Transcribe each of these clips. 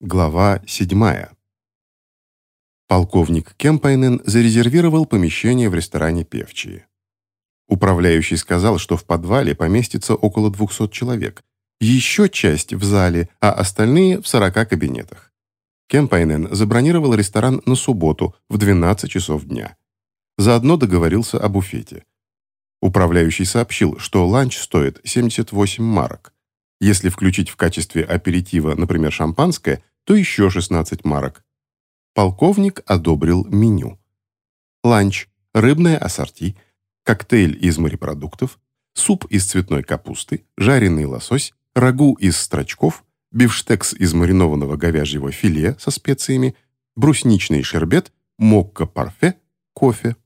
Глава 7. Полковник Кемпайнен зарезервировал помещение в ресторане «Певчие». Управляющий сказал, что в подвале поместится около 200 человек, еще часть в зале, а остальные в 40 кабинетах. Кемпайнен забронировал ресторан на субботу в 12 часов дня. Заодно договорился о буфете. Управляющий сообщил, что ланч стоит 78 марок. Если включить в качестве аперитива, например, шампанское, то еще 16 марок. Полковник одобрил меню. Ланч, рыбное ассорти, коктейль из морепродуктов, суп из цветной капусты, жареный лосось, рагу из строчков, бифштекс из маринованного говяжьего филе со специями, брусничный шербет, мокко-парфе, кофе.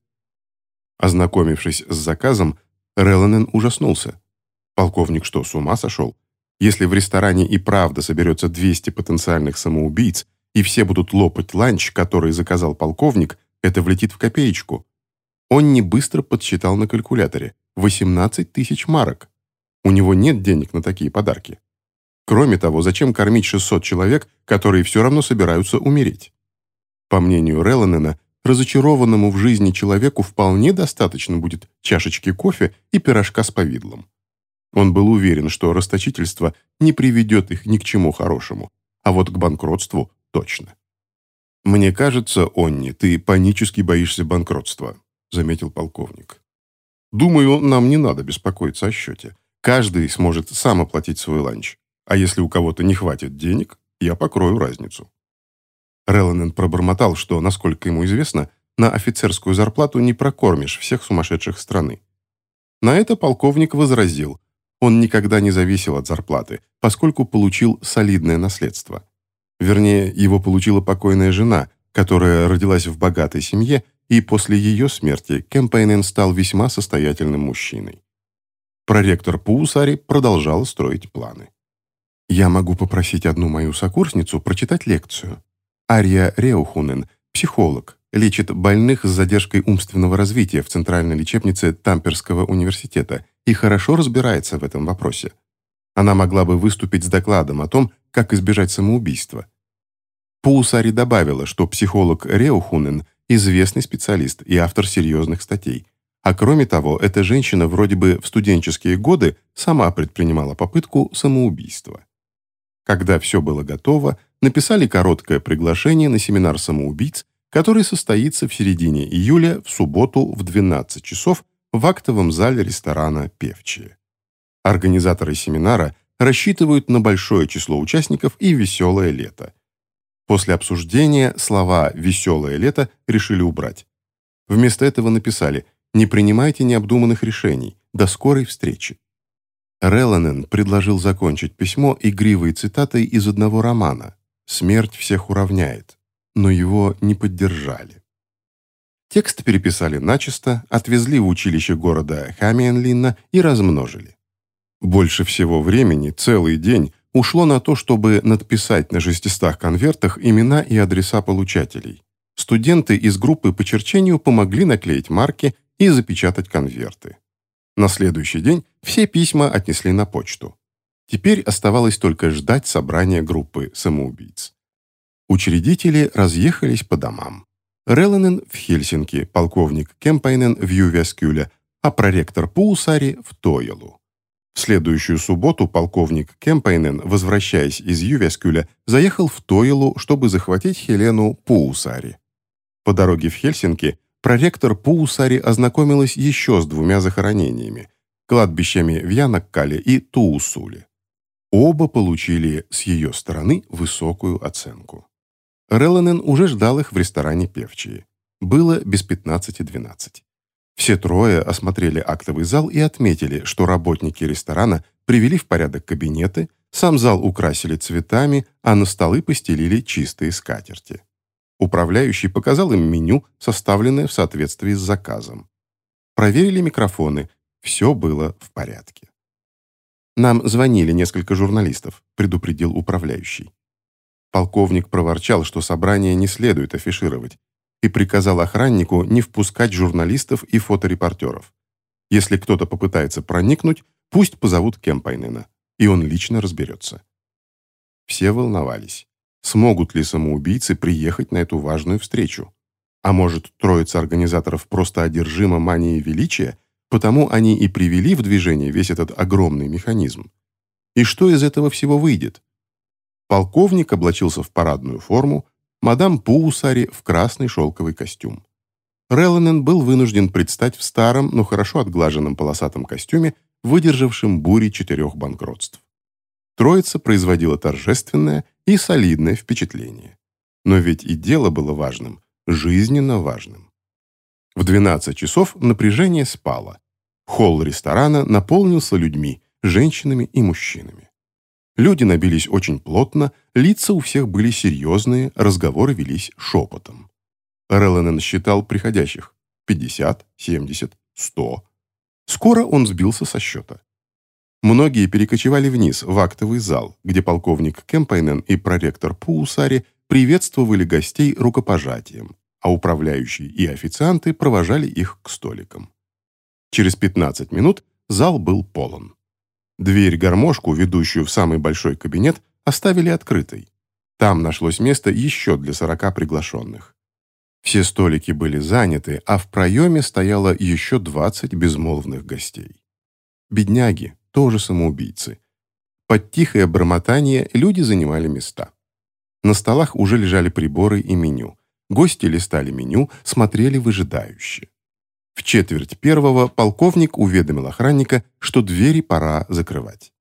Ознакомившись с заказом, Реланен ужаснулся. Полковник что, с ума сошел? Если в ресторане и правда соберется 200 потенциальных самоубийц, и все будут лопать ланч, который заказал полковник, это влетит в копеечку. Он не быстро подсчитал на калькуляторе. 18 тысяч марок. У него нет денег на такие подарки. Кроме того, зачем кормить 600 человек, которые все равно собираются умереть? По мнению Реланена, разочарованному в жизни человеку вполне достаточно будет чашечки кофе и пирожка с повидлом. Он был уверен, что расточительство не приведет их ни к чему хорошему, а вот к банкротству точно. «Мне кажется, Онни, ты панически боишься банкротства», заметил полковник. «Думаю, нам не надо беспокоиться о счете. Каждый сможет сам оплатить свой ланч. А если у кого-то не хватит денег, я покрою разницу». Реланен пробормотал, что, насколько ему известно, на офицерскую зарплату не прокормишь всех сумасшедших страны. На это полковник возразил, он никогда не зависел от зарплаты, поскольку получил солидное наследство. Вернее, его получила покойная жена, которая родилась в богатой семье, и после ее смерти Кемпейнен стал весьма состоятельным мужчиной. Проректор Паусари продолжал строить планы. «Я могу попросить одну мою сокурсницу прочитать лекцию. Ария Реухунен, психолог, лечит больных с задержкой умственного развития в Центральной лечебнице Тамперского университета и хорошо разбирается в этом вопросе. Она могла бы выступить с докладом о том, как избежать самоубийства. Паусари добавила, что психолог Реухунен – известный специалист и автор серьезных статей. А кроме того, эта женщина вроде бы в студенческие годы сама предпринимала попытку самоубийства. Когда все было готово, написали короткое приглашение на семинар самоубийц, который состоится в середине июля в субботу в 12 часов в актовом зале ресторана «Певчие». Организаторы семинара рассчитывают на большое число участников и веселое лето. После обсуждения слова «веселое лето» решили убрать. Вместо этого написали «Не принимайте необдуманных решений. До скорой встречи». Реланен предложил закончить письмо игривой цитатой из одного романа «Смерть всех уравняет» но его не поддержали. Текст переписали начисто, отвезли в училище города Хамиенлинна и размножили. Больше всего времени, целый день, ушло на то, чтобы надписать на 600 конвертах имена и адреса получателей. Студенты из группы по черчению помогли наклеить марки и запечатать конверты. На следующий день все письма отнесли на почту. Теперь оставалось только ждать собрания группы самоубийц. Учредители разъехались по домам. Реланен в Хельсинки, полковник Кемпайнен в Ювескюле, а проректор Пулсари в Тойлу. В следующую субботу полковник Кемпайнен, возвращаясь из Ювескюля, заехал в Тойлу, чтобы захватить Хелену Пуусари. По дороге в Хельсинки проректор Пуусари ознакомилась еще с двумя захоронениями – кладбищами в Янаккале и Туусуле. Оба получили с ее стороны высокую оценку. Реланен уже ждал их в ресторане «Певчие». Было без 15-12. Все трое осмотрели актовый зал и отметили, что работники ресторана привели в порядок кабинеты, сам зал украсили цветами, а на столы постелили чистые скатерти. Управляющий показал им меню, составленное в соответствии с заказом. Проверили микрофоны, все было в порядке. «Нам звонили несколько журналистов», — предупредил управляющий. Полковник проворчал, что собрание не следует афишировать, и приказал охраннику не впускать журналистов и фоторепортеров. Если кто-то попытается проникнуть, пусть позовут Кемпайнена, и он лично разберется. Все волновались. смогут ли самоубийцы приехать на эту важную встречу. А может, троица организаторов просто одержима манией величия, потому они и привели в движение весь этот огромный механизм. И что из этого всего выйдет? Полковник облачился в парадную форму, мадам Пуусари в красный шелковый костюм. Реланен был вынужден предстать в старом, но хорошо отглаженном полосатом костюме, выдержавшем бури четырех банкротств. Троица производила торжественное и солидное впечатление. Но ведь и дело было важным, жизненно важным. В 12 часов напряжение спало. Холл ресторана наполнился людьми, женщинами и мужчинами. Люди набились очень плотно, лица у всех были серьезные, разговоры велись шепотом. Релленен считал приходящих. 50, 70, 100. Скоро он сбился со счета. Многие перекочевали вниз, в актовый зал, где полковник Кемпайнен и проректор Пуусари приветствовали гостей рукопожатием, а управляющие и официанты провожали их к столикам. Через 15 минут зал был полон. Дверь-гармошку, ведущую в самый большой кабинет, оставили открытой. Там нашлось место еще для 40 приглашенных. Все столики были заняты, а в проеме стояло еще 20 безмолвных гостей. Бедняги, тоже самоубийцы. Под тихое бормотание люди занимали места. На столах уже лежали приборы и меню. Гости листали меню, смотрели выжидающе. В четверть первого полковник уведомил охранника, что двери пора закрывать.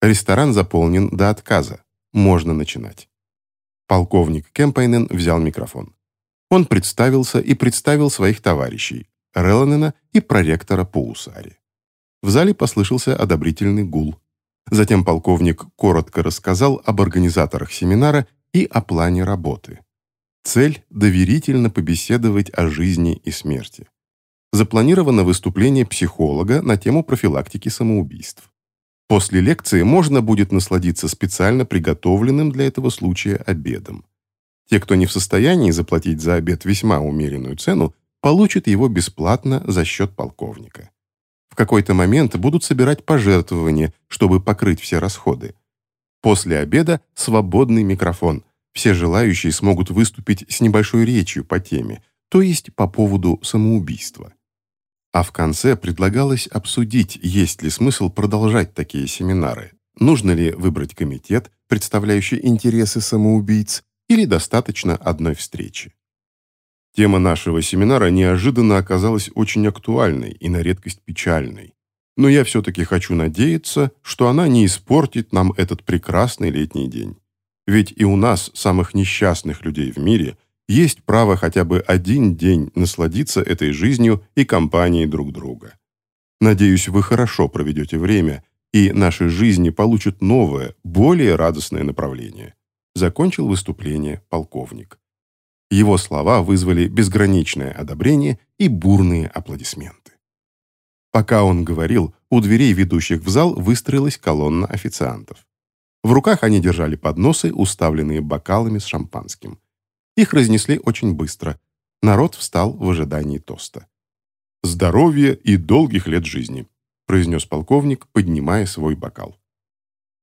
Ресторан заполнен до отказа. Можно начинать. Полковник Кемпайнен взял микрофон. Он представился и представил своих товарищей, Реланена и проректора Паусари. В зале послышался одобрительный гул. Затем полковник коротко рассказал об организаторах семинара и о плане работы. Цель – доверительно побеседовать о жизни и смерти. Запланировано выступление психолога на тему профилактики самоубийств. После лекции можно будет насладиться специально приготовленным для этого случая обедом. Те, кто не в состоянии заплатить за обед весьма умеренную цену, получат его бесплатно за счет полковника. В какой-то момент будут собирать пожертвования, чтобы покрыть все расходы. После обеда свободный микрофон. Все желающие смогут выступить с небольшой речью по теме, то есть по поводу самоубийства. А в конце предлагалось обсудить, есть ли смысл продолжать такие семинары, нужно ли выбрать комитет, представляющий интересы самоубийц, или достаточно одной встречи. Тема нашего семинара неожиданно оказалась очень актуальной и на редкость печальной. Но я все-таки хочу надеяться, что она не испортит нам этот прекрасный летний день. Ведь и у нас, самых несчастных людей в мире, есть право хотя бы один день насладиться этой жизнью и компанией друг друга. Надеюсь, вы хорошо проведете время, и наши жизни получат новое, более радостное направление закончил выступление полковник. Его слова вызвали безграничное одобрение и бурные аплодисменты. Пока он говорил, у дверей, ведущих в зал, выстроилась колонна официантов. В руках они держали подносы, уставленные бокалами с шампанским. Их разнесли очень быстро. Народ встал в ожидании тоста. «Здоровья и долгих лет жизни», произнес полковник, поднимая свой бокал.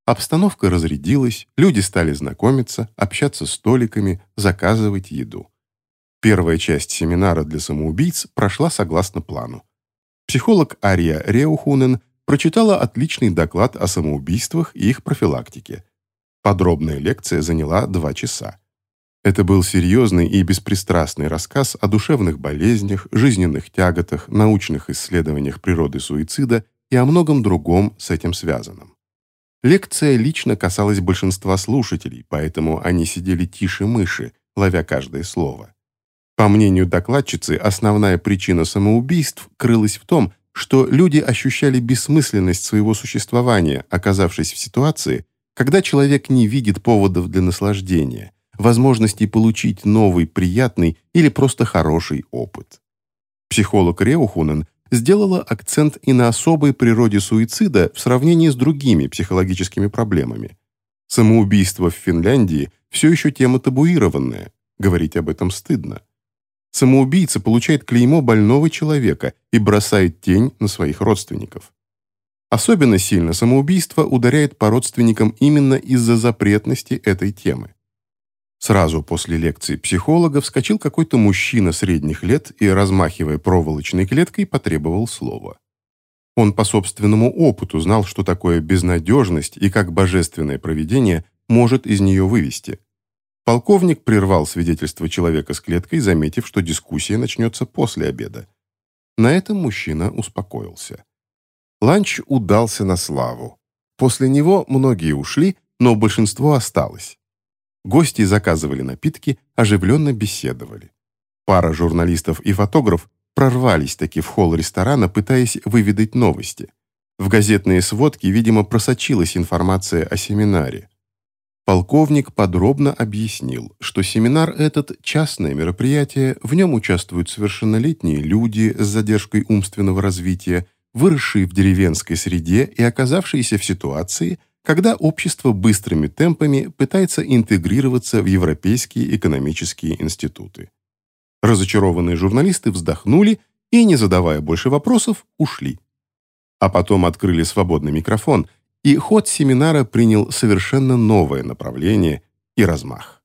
Обстановка разрядилась, люди стали знакомиться, общаться столиками, заказывать еду. Первая часть семинара для самоубийц прошла согласно плану. Психолог Ария Реухунен прочитала отличный доклад о самоубийствах и их профилактике. Подробная лекция заняла два часа. Это был серьезный и беспристрастный рассказ о душевных болезнях, жизненных тяготах, научных исследованиях природы суицида и о многом другом с этим связанном. Лекция лично касалась большинства слушателей, поэтому они сидели тише мыши, ловя каждое слово. По мнению докладчицы, основная причина самоубийств крылась в том, что люди ощущали бессмысленность своего существования, оказавшись в ситуации, когда человек не видит поводов для наслаждения, возможности получить новый, приятный или просто хороший опыт. Психолог Реухунен сделала акцент и на особой природе суицида в сравнении с другими психологическими проблемами. Самоубийство в Финляндии все еще тема табуированная, говорить об этом стыдно. Самоубийца получает клеймо больного человека и бросает тень на своих родственников. Особенно сильно самоубийство ударяет по родственникам именно из-за запретности этой темы. Сразу после лекции психолога вскочил какой-то мужчина средних лет и, размахивая проволочной клеткой, потребовал слова. Он по собственному опыту знал, что такое безнадежность и как божественное провидение может из нее вывести. Полковник прервал свидетельство человека с клеткой, заметив, что дискуссия начнется после обеда. На этом мужчина успокоился. Ланч удался на славу. После него многие ушли, но большинство осталось. Гости заказывали напитки, оживленно беседовали. Пара журналистов и фотограф прорвались таки в холл ресторана, пытаясь выведать новости. В газетные сводки, видимо, просочилась информация о семинаре. Полковник подробно объяснил, что семинар этот – частное мероприятие, в нем участвуют совершеннолетние люди с задержкой умственного развития, выросшие в деревенской среде и оказавшиеся в ситуации – когда общество быстрыми темпами пытается интегрироваться в европейские экономические институты. Разочарованные журналисты вздохнули и, не задавая больше вопросов, ушли. А потом открыли свободный микрофон, и ход семинара принял совершенно новое направление и размах.